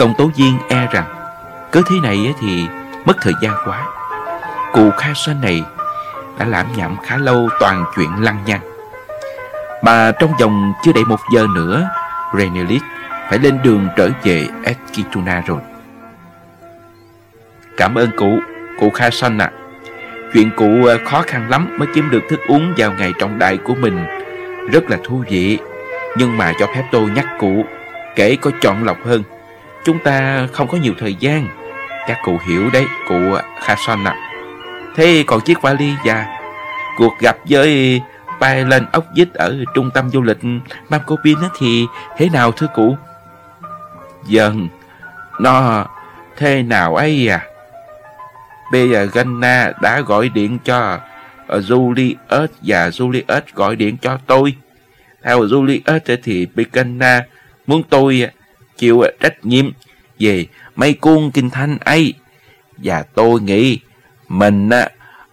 Công tố viên e rằng Cứ thế này thì mất thời gian quá. Cụ Kha Sơn này đã lãm nhảm khá lâu toàn chuyện lăng nhăng. Mà trong vòng chưa đầy một giờ nữa Renelis phải lên đường trở về Eskituna rồi. Cảm ơn cụ, cụ Kha Sơn ạ. À. Chuyện cụ ờ, khó khăn lắm mới kiếm được thức uống vào ngày trọng đại của mình. Rất là thú vị. Nhưng mà cho phép tôi nhắc cụ Kể có chọn lọc hơn. Chúng ta không có nhiều thời gian Các cụ hiểu đấy, cụ Kha Son ạ à. Thế còn chiếc vali và cuộc gặp với bay lên ốc dít ở trung tâm du lịch Mamcopin thì thế nào thưa cụ? Dần, nó thế nào ấy à? Bây giờ Ganna đã gọi điện cho Julius và Julius gọi điện cho tôi. Theo Julius thì Picana muốn tôi chịu trách nhiệm về mấy cuốn kinh thánh ấy. Và tôi nghĩ mình à,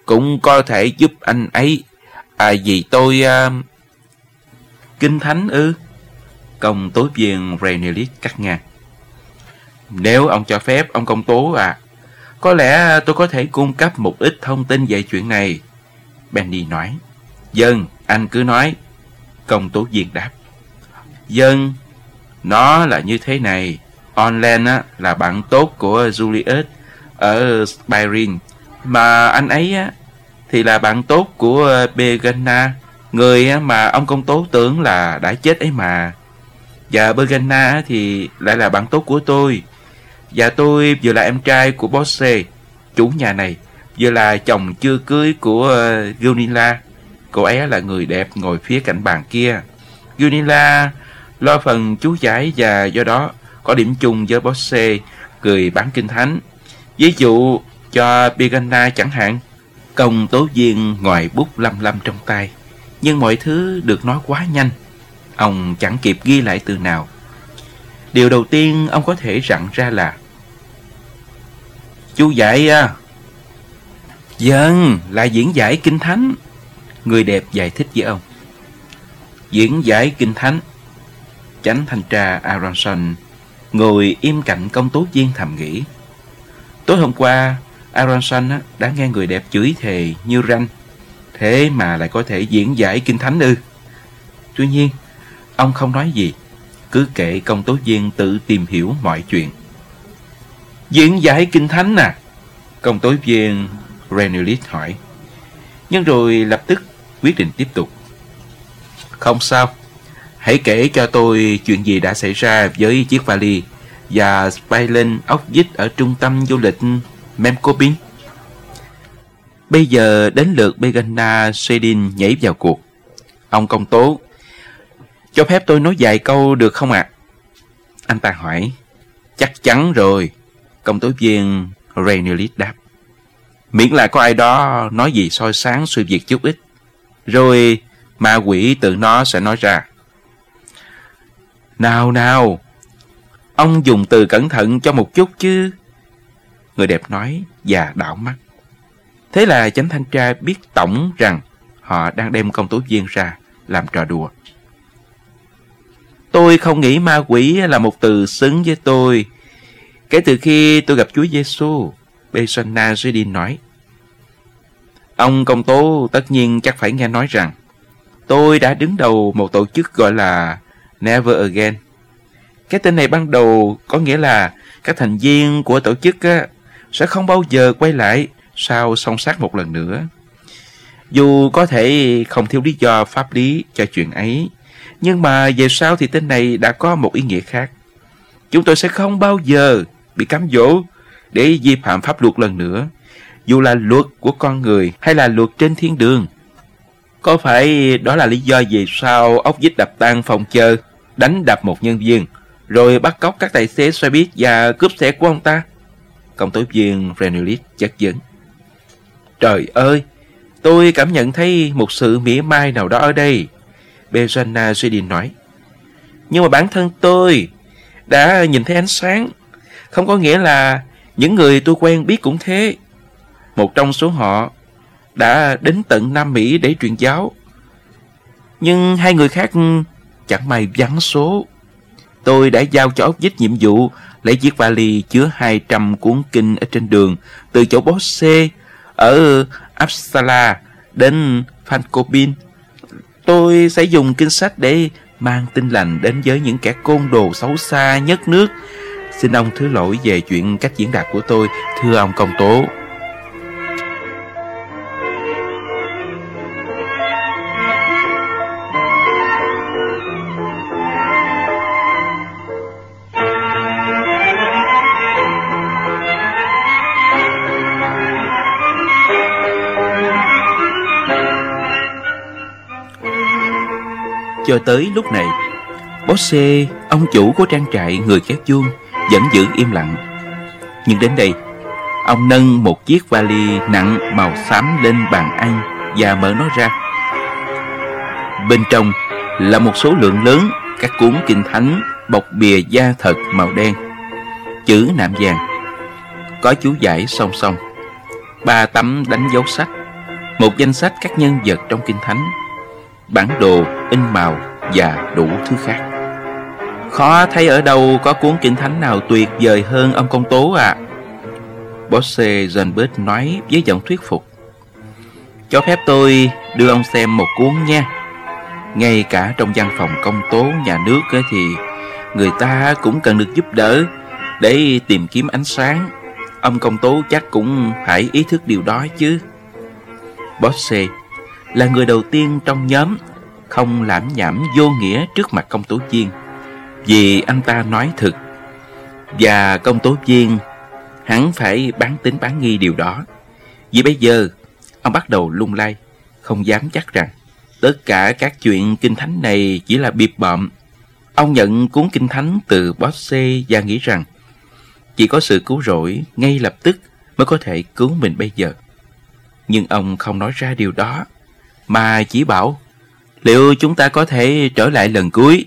cũng có thể giúp anh ấy. À vì tôi... À... Kinh thánh ư? Công tố viên Renelis cắt ngang. Nếu ông cho phép, ông công tố à, có lẽ tôi có thể cung cấp một ít thông tin về chuyện này. Benny nói. Dân, anh cứ nói. Công tố viên đáp. Dân, nó là như thế này. Onlen á, là bạn tốt của Julius ở Byron. Mà anh ấy á, thì là bạn tốt của Begana, người mà ông công tố tưởng là đã chết ấy mà. Và Begana thì lại là bạn tốt của tôi. Và tôi vừa là em trai của Bosse, chủ nhà này, vừa là chồng chưa cưới của ờ, Gunilla. Cô ấy là người đẹp ngồi phía cạnh bàn kia. Gunilla lo phần chú giải và do đó có điểm chung với Bosse, người bán kinh thánh. Ví dụ cho Begana chẳng hạn. Công tố viên ngoài bút lăm lăm trong tay, nhưng mọi thứ được nói quá nhanh. Ông chẳng kịp ghi lại từ nào. Điều đầu tiên ông có thể rặn ra là Chú dạy à Dân là diễn giải kinh thánh Người đẹp giải thích với ông Diễn giải kinh thánh Chánh thanh tra Aronson, Ngồi im cạnh công tố viên thầm nghĩ. Tối hôm qua, Aronson đã nghe người đẹp chửi thề như ranh, Thế mà lại có thể diễn giải kinh thánh ư. Tuy nhiên, Ông không nói gì, Cứ kệ công tố viên tự tìm hiểu mọi chuyện. Diễn giải kinh thánh à? Công tố viên Renelis hỏi. Nhưng rồi lập tức quyết định tiếp tục. Không sao. Hãy kể cho tôi chuyện gì đã xảy ra với chiếc vali và Spylin ốc dít ở trung tâm du lịch Memcopin. Bây giờ đến lượt Begana Sedin nhảy vào cuộc. Ông công tố, cho phép tôi nói vài câu được không ạ? À? Anh ta hỏi, chắc chắn rồi. Công tố viên Rainelis đáp. Miễn là có ai đó nói gì soi sáng sự việc chút ít. Rồi ma quỷ tự nó sẽ nói ra. Nào nào, ông dùng từ cẩn thận cho một chút chứ. Người đẹp nói và đảo mắt. Thế là chánh thanh tra biết tổng rằng họ đang đem công tố viên ra làm trò đùa. Tôi không nghĩ ma quỷ là một từ xứng với tôi. Kể từ khi tôi gặp Chúa Giêsu, Besana Zedin nói. Ông công tố tất nhiên chắc phải nghe nói rằng tôi đã đứng đầu một tổ chức gọi là Never Again. Cái tên này ban đầu có nghĩa là các thành viên của tổ chức á, sẽ không bao giờ quay lại sau song sát một lần nữa. Dù có thể không thiếu lý do pháp lý cho chuyện ấy, nhưng mà về sau thì tên này đã có một ý nghĩa khác. Chúng tôi sẽ không bao giờ bị cám dỗ để vi phạm pháp luật lần nữa, dù là luật của con người hay là luật trên thiên đường. Có phải đó là lý do vì sao ốc dít đập tan phòng chờ, đánh đập một nhân viên, rồi bắt cóc các tài xế xe buýt và cướp xe của ông ta? Công tố viên Renulis chất vấn. Trời ơi, tôi cảm nhận thấy một sự mỉa mai nào đó ở đây. Bezana Zedin nói. Nhưng mà bản thân tôi đã nhìn thấy ánh sáng. Không có nghĩa là những người tôi quen biết cũng thế. Một trong số họ đã đến tận Nam Mỹ để truyền giáo. Nhưng hai người khác chẳng may vắng số. tôi đã giao cho ốc dích nhiệm vụ lấy chiếc vali chứa 200 cuốn kinh ở trên đường từ chỗ bó C ở Uppsala đến Fankopin. Tôi sẽ dùng kinh sách để mang tin lành đến với những kẻ côn đồ xấu xa nhất nước. Xin ông thứ lỗi về chuyện cách diễn đạt của tôi, thưa ông công tố. Cho tới lúc này. Bosse, ông chủ của trang trại người kéo chuông Vẫn giữ im lặng. Nhưng đến đây Ông nâng một chiếc vali nặng màu xám lên bàn ăn Và mở nó ra. Bên trong là một số lượng lớn Các cuốn kinh thánh bọc bìa da thật màu đen. Chữ nạm vàng Có chú giải song song. Ba tấm đánh dấu sách. Một danh sách các nhân vật trong kinh thánh bản đồ, in màu và đủ thứ khác. Khó thấy ở đâu có cuốn kinh thánh nào tuyệt vời hơn ông công tố à. Bosse Johnbert nói với giọng thuyết phục. Cho phép tôi đưa ông xem một cuốn nha. Ngay cả trong văn phòng công tố nhà nước thì người ta cũng cần được giúp đỡ để tìm kiếm ánh sáng. Ông công tố chắc cũng phải ý thức điều đó chứ. Bosse là người đầu tiên trong nhóm không lãm nhảm vô nghĩa trước mặt công tố viên. Vì anh ta nói thật. và công tố viên hắn phải bán tính bán nghi điều đó. Vì bây giờ, ông bắt đầu lung lay, không dám chắc rằng tất cả các chuyện kinh thánh này chỉ là biệp bợm ông nhận cuốn kinh thánh từ Bosse và nghĩ rằng chỉ có sự cứu rỗi ngay lập tức mới có thể cứu mình bây giờ. Nhưng ông không nói ra điều đó mà chỉ bảo liệu chúng ta có thể trở lại lần cuối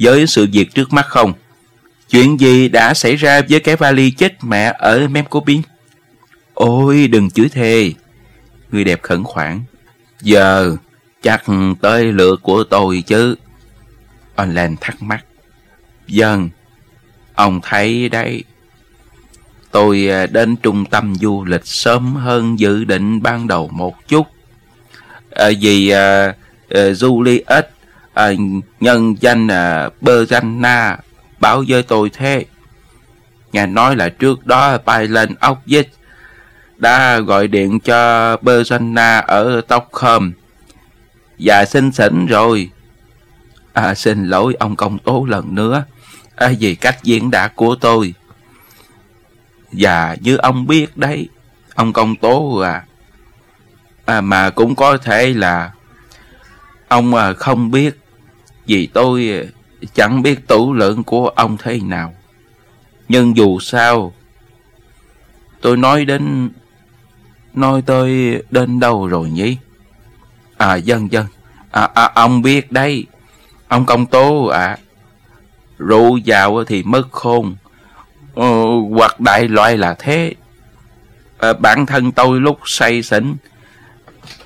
với sự việc trước mắt không? Chuyện gì đã xảy ra với cái vali chết mẹ ở Memcobin? Ôi đừng chửi thề. Người đẹp khẩn khoản. Giờ chắc tới lượt của tôi chứ. Online thắc mắc. Dân, ông thấy đấy. Tôi à, đến trung tâm du lịch sớm hơn dự định ban đầu một chút à, vì ờ, ờ, à, à, Juliet à, nhân danh à, Bergana báo với tôi thế. Nghe nói là trước đó Byron Oxford đã gọi điện cho Bergana ở Stockholm và xin xỉn rồi. À, xin lỗi ông công tố lần nữa à, vì cách diễn đạt của tôi. Và như ông biết đấy, ông công tố à, à, mà cũng có thể là ông à, không biết vì tôi à, chẳng biết tủ lượng của ông thế nào. Nhưng dù sao tôi nói đến nói tôi đến đâu rồi nhỉ? À dân dân. À, à, ông biết đấy. Ông công tố à rượu vào thì mất khôn. Ờ, hoặc đại loại là thế. À, bản thân tôi lúc say xỉn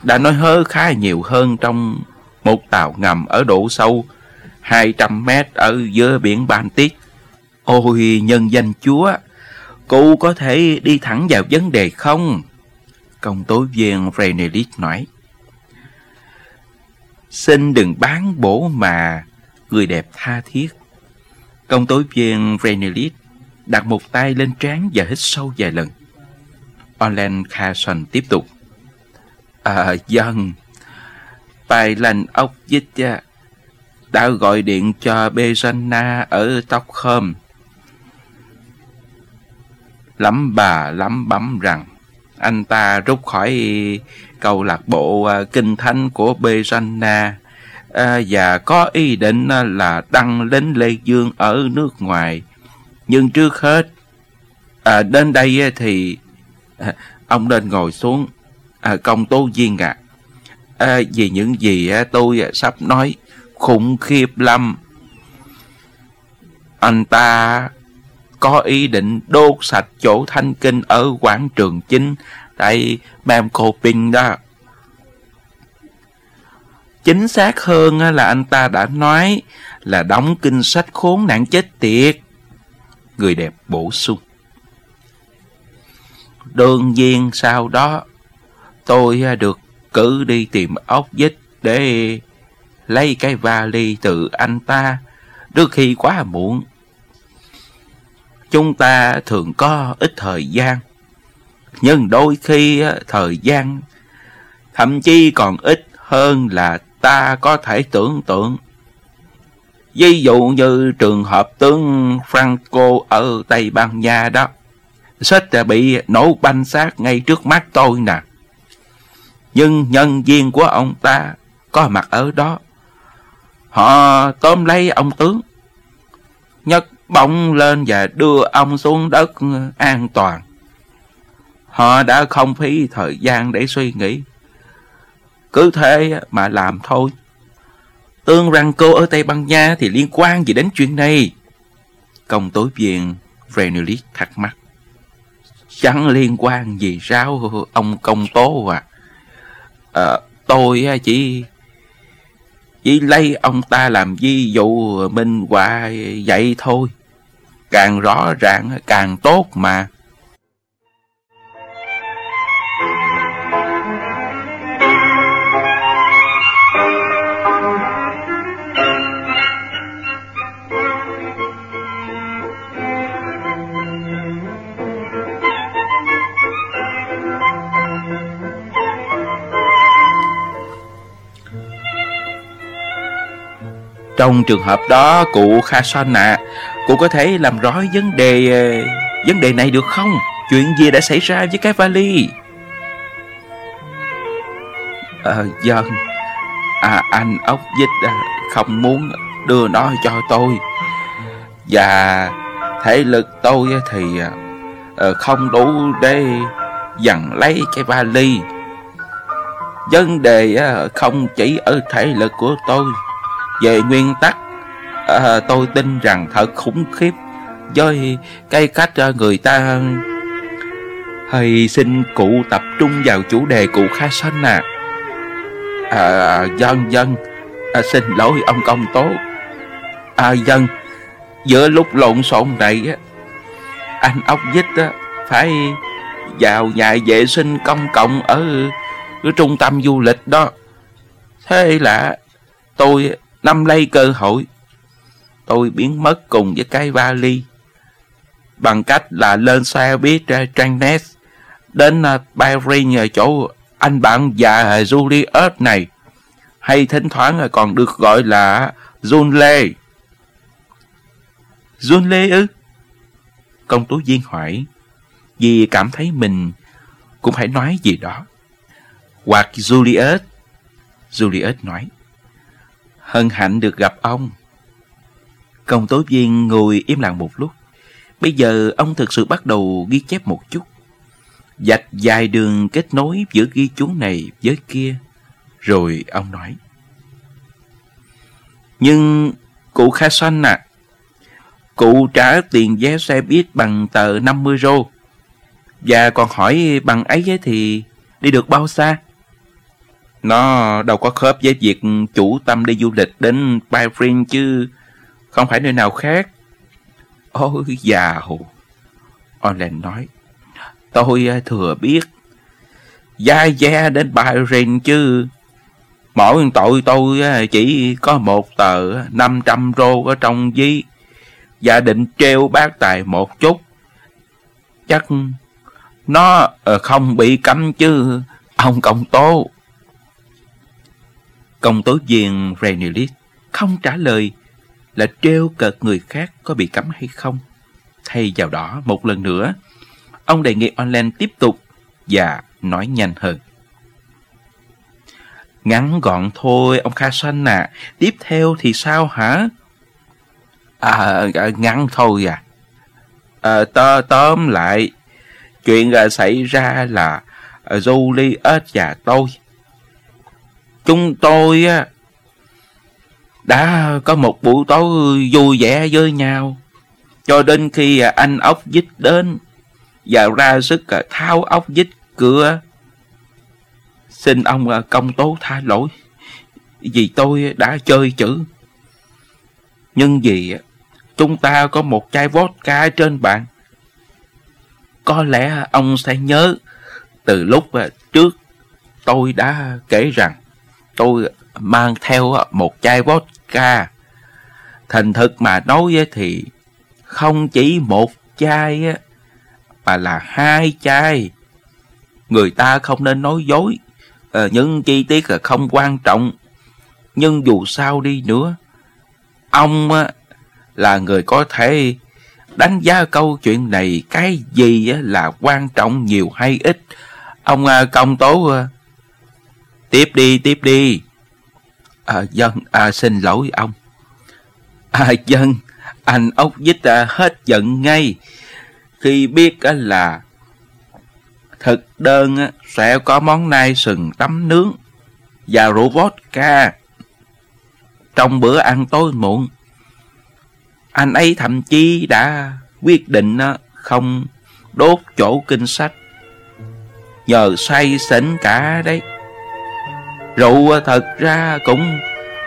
đã nói hớ khá nhiều hơn trong một tàu ngầm ở độ sâu 200 mét ở giữa biển Baltic. Ôi nhân danh chúa, cụ có thể đi thẳng vào vấn đề không? Công tố viên Vrenelit nói. Xin đừng bán bổ mà, người đẹp tha thiết. Công tố viên Vrenelit đặt một tay lên trán và hít sâu vài lần. Orland Carson tiếp tục. À dân Bài lành ốc dích đã gọi điện cho Bezana ở Stockholm. Lắm bà lắm bấm rằng anh ta rút khỏi câu lạc bộ à, kinh thánh của Bezana à, và có ý định à, là đăng lên Lê Dương ở nước ngoài. Nhưng trước hết, à, đến đây thì à, ông nên ngồi xuống à, công tố viên ạ. À. à, vì những gì à, tôi à, sắp nói khủng khiếp lắm. Anh ta có ý định đốt sạch chỗ thanh kinh ở quảng trường chính tại Bangkokping đó. Chính xác hơn à, là anh ta đã nói là đóng kinh sách khốn nạn chết tiệt. Người đẹp bổ sung. Đương nhiên sau đó tôi à, được cử đi tìm ốc dích để lấy cái vali từ anh ta trước khi quá muộn. Chúng ta thường có ít thời gian, nhưng đôi khi à, thời gian thậm chí còn ít hơn là ta có thể tưởng tượng. Ví dụ như trường hợp tướng Franco ở Tây Ban Nha đó. Sách à, bị nổ banh xác ngay trước mắt tôi nè. Nhưng nhân viên của ông ta có mặt ở đó. Họ tóm lấy ông tướng, nhấc bổng lên và đưa ông xuống đất an toàn. Họ đã không phí thời gian để suy nghĩ. Cứ thế mà làm thôi. Tương rằng cô ở Tây Ban Nha thì liên quan gì đến chuyện này? Công tố viên Vrenulik thắc mắc. Chẳng liên quan gì sao ông công tố à? À tôi chỉ chỉ lấy ông ta làm ví dụ minh họa vậy thôi. Càng rõ ràng, càng tốt mà. Trong trường hợp đó, cụ Kha Son ạ, cụ có thể làm rõ vấn đề ờ, vấn đề này được không? Chuyện gì đã xảy ra với cái vali? Ờ, dân, à, anh ốc dích ờ, không muốn đưa nó cho tôi. Và thể lực tôi thì ờ, không đủ để dặn lấy cái vali. Vấn đề không chỉ ở thể lực của tôi về nguyên tắc à, tôi tin rằng thật khủng khiếp với cái cách à, người ta hay xin cụ tập trung vào chủ đề cụ khai xanh à. à dân dân à, xin lỗi ông công tố à dân giữa lúc lộn xộn này á anh ốc dích á phải vào nhà vệ sinh công cộng ở, ở trung tâm du lịch đó thế là tôi Năm lây cơ hội, tôi biến mất cùng với cái vali bằng cách là lên xe buýt Trangnes đến à, Paris nhờ chỗ anh bạn già Julius này hay thỉnh thoảng à, còn được gọi là Jun Lê. Jun Lê ư? Công tố viên hỏi vì cảm thấy mình cũng phải nói gì đó. Hoặc Julius. Julius nói hân hạnh được gặp ông. Công tố viên ngồi im lặng một lúc. Bây giờ ông thực sự bắt đầu ghi chép một chút. Dạch dài đường kết nối giữa ghi chú này với kia. Rồi ông nói. Nhưng cụ Kha Xoanh à, cụ trả tiền vé xe buýt bằng tờ 50 rô. Và còn hỏi bằng ấy thì đi được bao xa? Nó đâu có khớp với việc chủ tâm đi du lịch đến Byfrin chứ không phải nơi nào khác. Ôi dào! Orland nói. Tôi à, thừa biết. Gia gia đến Byfrin chứ. Mỗi tội tôi à, chỉ có một tờ 500 rô ở trong ví. Và định treo bác tài một chút. Chắc nó à, không bị cấm chứ. Ông công tố. Công tố viên Renelis không trả lời là treo cợt người khác có bị cấm hay không. Thay vào đó, một lần nữa, ông đề nghị online tiếp tục và nói nhanh hơn. Ngắn gọn thôi, ông Kha Sanh à. Tiếp theo thì sao hả? À, à ngắn thôi à. à tớ, tóm lại, chuyện à, xảy ra là à, Julius và tôi chúng tôi đã có một buổi tối vui vẻ với nhau cho đến khi à, anh ốc dít đến và ra sức à, tháo ốc dít cửa, xin ông à, công tố tha lỗi vì tôi đã chơi chữ. Nhưng vì chúng ta có một chai vodka trên bàn. Có lẽ ông sẽ nhớ từ lúc trước tôi đã kể rằng tôi mang theo à, một chai vodka. Thành thực mà nói thì không chỉ một chai mà là hai chai. Người ta không nên nói dối, ờ, những chi tiết là không quan trọng. Nhưng dù sao đi nữa, ông là người có thể đánh giá câu chuyện này cái gì là quan trọng nhiều hay ít. Ông à, công tố à, tiếp đi, tiếp đi. À, dân, à, xin lỗi ông. À, dân, anh ốc dít à, hết giận ngay khi biết à, là thực đơn à, sẽ có món nai sừng tấm nướng và rượu vodka trong bữa ăn tối muộn. Anh ấy thậm chí đã quyết định không đốt chỗ kinh sách. Nhờ say xỉn cả đấy. Rượu à, thật ra cũng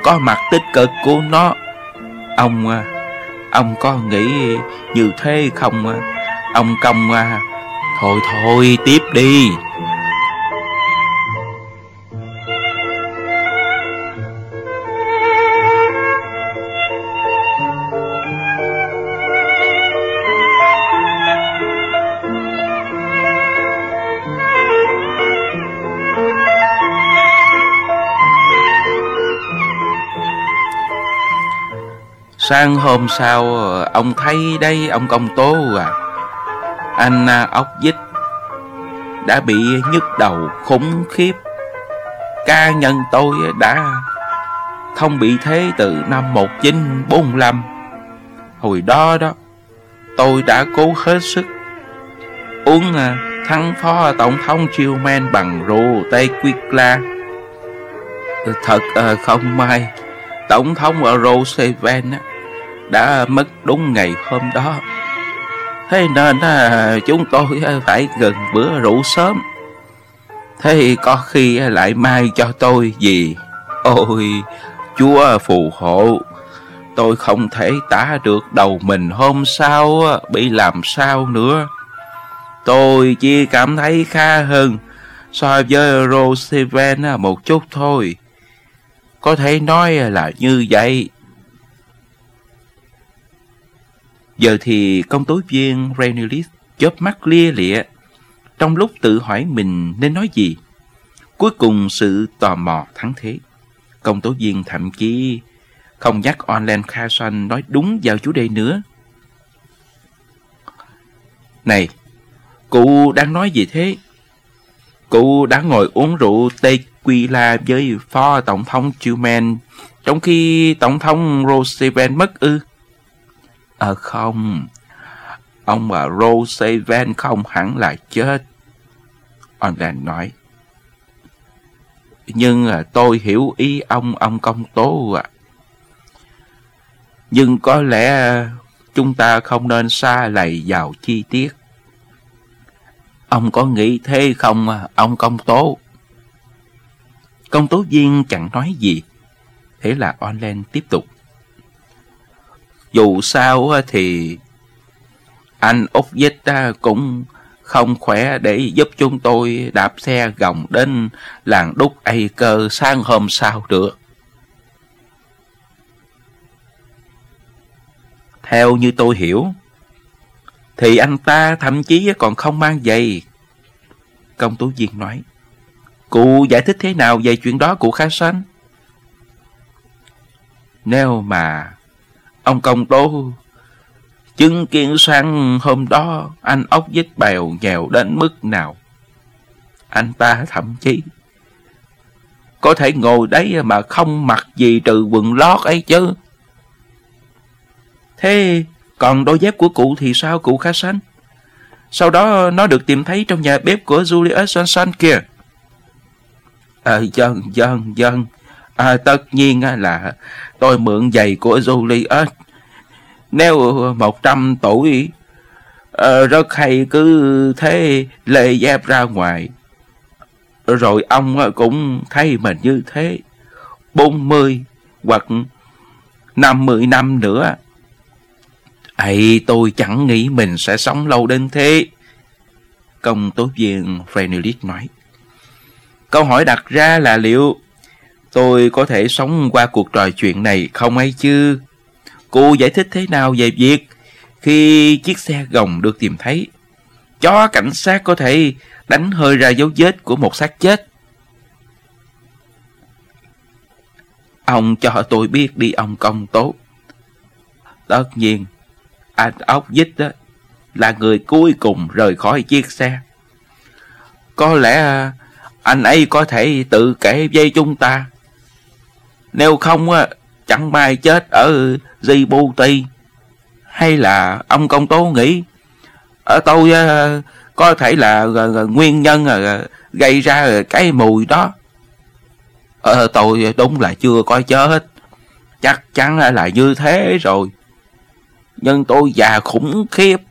có mặt tích cực của nó. Ông, à, ông có nghĩ như thế không? À? Ông công, thôi thôi tiếp đi. Sang hôm sau, ông thấy đây, ông công tố à. Anh à, ốc dích đã bị nhức đầu khủng khiếp. Ca nhân tôi đã không bị thế từ năm 1945 Hồi đó đó, tôi đã cố hết sức Uống à, thắng phó tổng thống Truman bằng rượu tequila. Thật à, không may, Tổng thống ở Roosevelt đã mất đúng ngày hôm đó. Thế nên à, chúng tôi à, phải gần bữa rượu sớm. Thế có khi lại mai cho tôi gì? Ôi, Chúa phù hộ. Tôi không thể tả được đầu mình hôm sau à, bị làm sao nữa. Tôi chỉ cảm thấy khá hơn so với Roosevelt à, một chút thôi. Có thể nói là như vậy. Giờ thì công tố viên Renulis chớp mắt lia lịa, trong lúc tự hỏi mình nên nói gì. Cuối cùng sự tò mò thắng thế. Công tố viên thậm chí không nhắc Online Carson nói đúng vào chủ đề nữa. Này, cụ đang nói gì thế? Cụ đã ngồi uống rượu tequila với phó tổng thống Truman trong khi tổng thống Roosevelt mất ư? À không, ông bà Roosevelt không hẳn là chết. Orland nói. Nhưng à, tôi hiểu ý ông, ông công tố ạ. À. Nhưng có lẽ chúng ta không nên xa lầy vào chi tiết. Ông có nghĩ thế không, à, ông công tố? Công tố viên chẳng nói gì. Thế là Orland tiếp tục. Dù sao thì anh Úc Dích cũng không khỏe để giúp chúng tôi đạp xe gồng đến làng đúc Ây Cơ sáng hôm sau được. Theo như tôi hiểu, thì anh ta thậm chí còn không mang giày. Công tố viên nói, cụ giải thích thế nào về chuyện đó cụ Khá Sanh? Nếu mà Ông công tố chứng kiến sáng hôm đó anh ốc dít bèo nghèo đến mức nào. Anh ta thậm chí có thể ngồi đấy mà không mặc gì trừ quần lót ấy chứ. Thế còn đôi dép của cụ thì sao cụ khá sánh Sau đó nó được tìm thấy trong nhà bếp của Julius Johnson kìa. Ờ, dân, dân, dân. À, tất nhiên là tôi mượn giày của Julius. Nếu một trăm tuổi ờ, rất hay cứ thế lê dép ra ngoài. Rồi ông cũng thấy mình như thế. 40 hoặc 50 năm nữa. ấy tôi chẳng nghĩ mình sẽ sống lâu đến thế. Công tố viên Frenelis nói. Câu hỏi đặt ra là liệu tôi có thể sống qua cuộc trò chuyện này không ấy chứ? Cô giải thích thế nào về việc khi chiếc xe gồng được tìm thấy, chó cảnh sát có thể đánh hơi ra dấu vết của một xác chết? Ông cho tôi biết đi ông công tốt. Tất nhiên, anh ốc dích đó là người cuối cùng rời khỏi chiếc xe. Có lẽ anh ấy có thể tự kể với chúng ta. Nếu không, á chẳng may chết ở Djibouti. Hay là ông công tố nghĩ ở tôi ờ, có thể là ờ, nguyên nhân gây ra cái mùi đó. Ờ, tôi đúng là chưa có chết. Chắc chắn là như thế rồi. Nhưng tôi già khủng khiếp.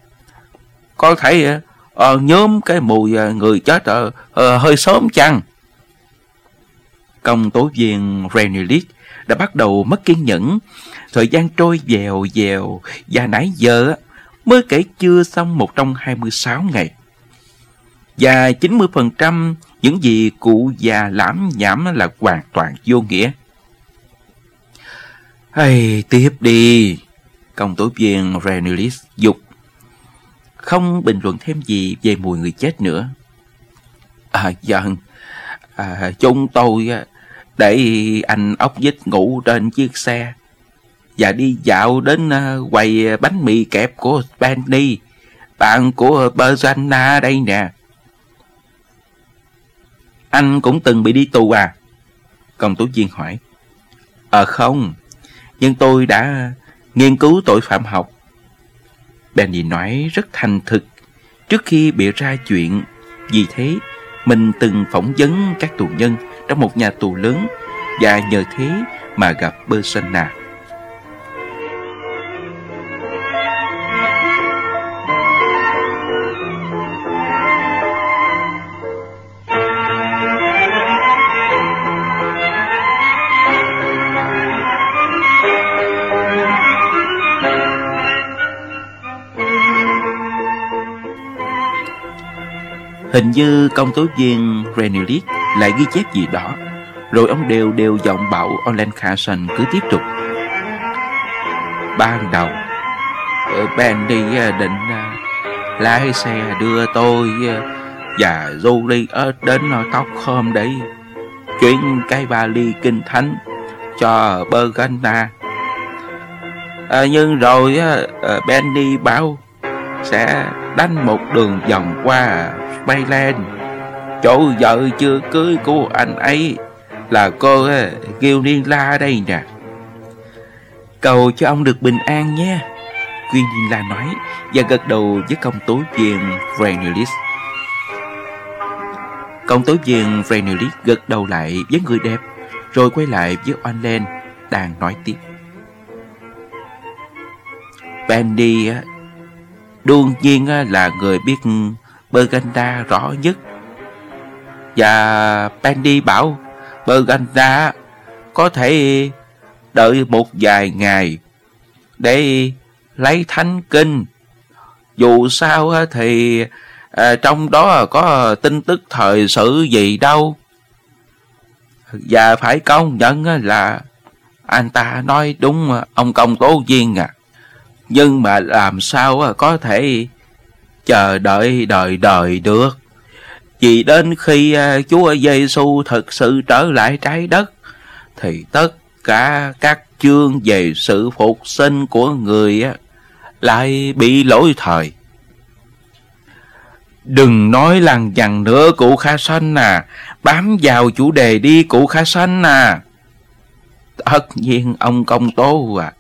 Có thể uh, nhóm cái mùi người chết uh, uh, hơi sớm chăng? Công tố viên Renelis đã bắt đầu mất kiên nhẫn. Thời gian trôi dèo dèo và nãy giờ mới kể chưa xong 126 ngày. Và 90% những gì cụ già lãm nhảm là hoàn toàn vô nghĩa. Hay tiếp đi, công tố viên Renelis dục. Không bình luận thêm gì về mùi người chết nữa. À dần, à, chúng tôi để anh ốc dít ngủ trên chiếc xe và đi dạo đến uh, quầy bánh mì kẹp của Benny, bạn của Berzana đây nè. Anh cũng từng bị đi tù à? Công tố viên hỏi. Ờ không, nhưng tôi đã nghiên cứu tội phạm học. Benny nói rất thành thực trước khi bị ra chuyện. Vì thế, mình từng phỏng vấn các tù nhân trong một nhà tù lớn và nhờ thế mà gặp Bersana. Hình như công tố viên Renelis lại ghi chép gì đó. Rồi ông đều đều giọng bảo Olen Carson cứ tiếp tục. Ban đầu ờ, ben đi ờ, định ờ, lái xe đưa tôi và Julie đến tóc hôm đấy chuyển cái vali kinh thánh cho Bergana. À, nhưng rồi Benny bảo sẽ đánh một đường vòng qua bay Chỗ vợ chưa cưới của anh ấy Là cô à, La đây nè. Cầu cho ông được bình an nhé. Quyên La nói Và gật đầu với công tố viên Vrenelis Công tố viên Vrenelis gật đầu lại với người đẹp, Rồi quay lại với Oanlen Đang nói tiếp. Bendy đương nhiên là người biết Berganda rõ nhất. Và Penny bảo Berganda có thể đợi một vài ngày để lấy thánh kinh. Dù sao thì à, trong đó có tin tức thời sự gì đâu. Và phải công nhận là anh ta nói đúng ông công tố viên à. Nhưng mà làm sao có thể chờ đợi đời đời được vì đến khi à, Chúa Giêsu thực sự trở lại trái đất, thì tất cả các chương về sự phục sinh của người lại bị lỗi thời. Đừng nói lằng nhằng nữa cụ Kha Sanh à, bám vào chủ đề đi cụ Kha Sanh à. Tất nhiên ông công tố à,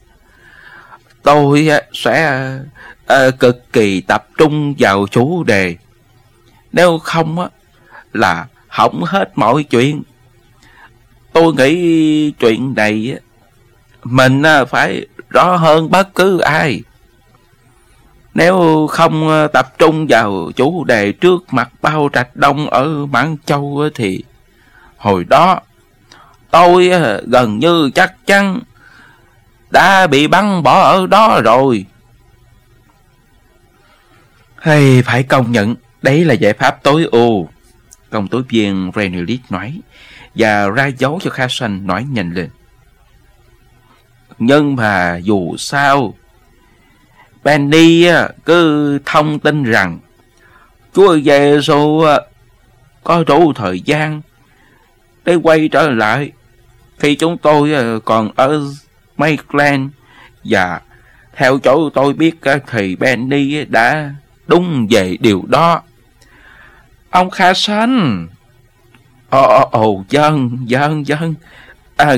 tôi sẽ à, cực kỳ tập trung vào chủ đề. Nếu không á, là hỏng hết mọi chuyện. Tôi nghĩ chuyện này mình à, phải rõ hơn bất cứ ai. Nếu không à, tập trung vào chủ đề trước mặt bao trạch đông ở Mãn Châu thì hồi đó tôi à, gần như chắc chắn đã bị bắn bỏ ở đó rồi. Hay phải công nhận, đấy là giải pháp tối ưu. Công tố viên Renelit nói, và ra dấu cho Kha Sanh nói nhanh lên. Nhưng mà dù sao, Benny cứ thông tin rằng Chúa Giêsu có đủ thời gian để quay trở lại khi chúng tôi ờ, còn ở Maitland và theo chỗ tôi biết thì Benny đã đúng về điều đó. Ông Kha Sanh Ồ, ồ, dân, dân, dân. À, cả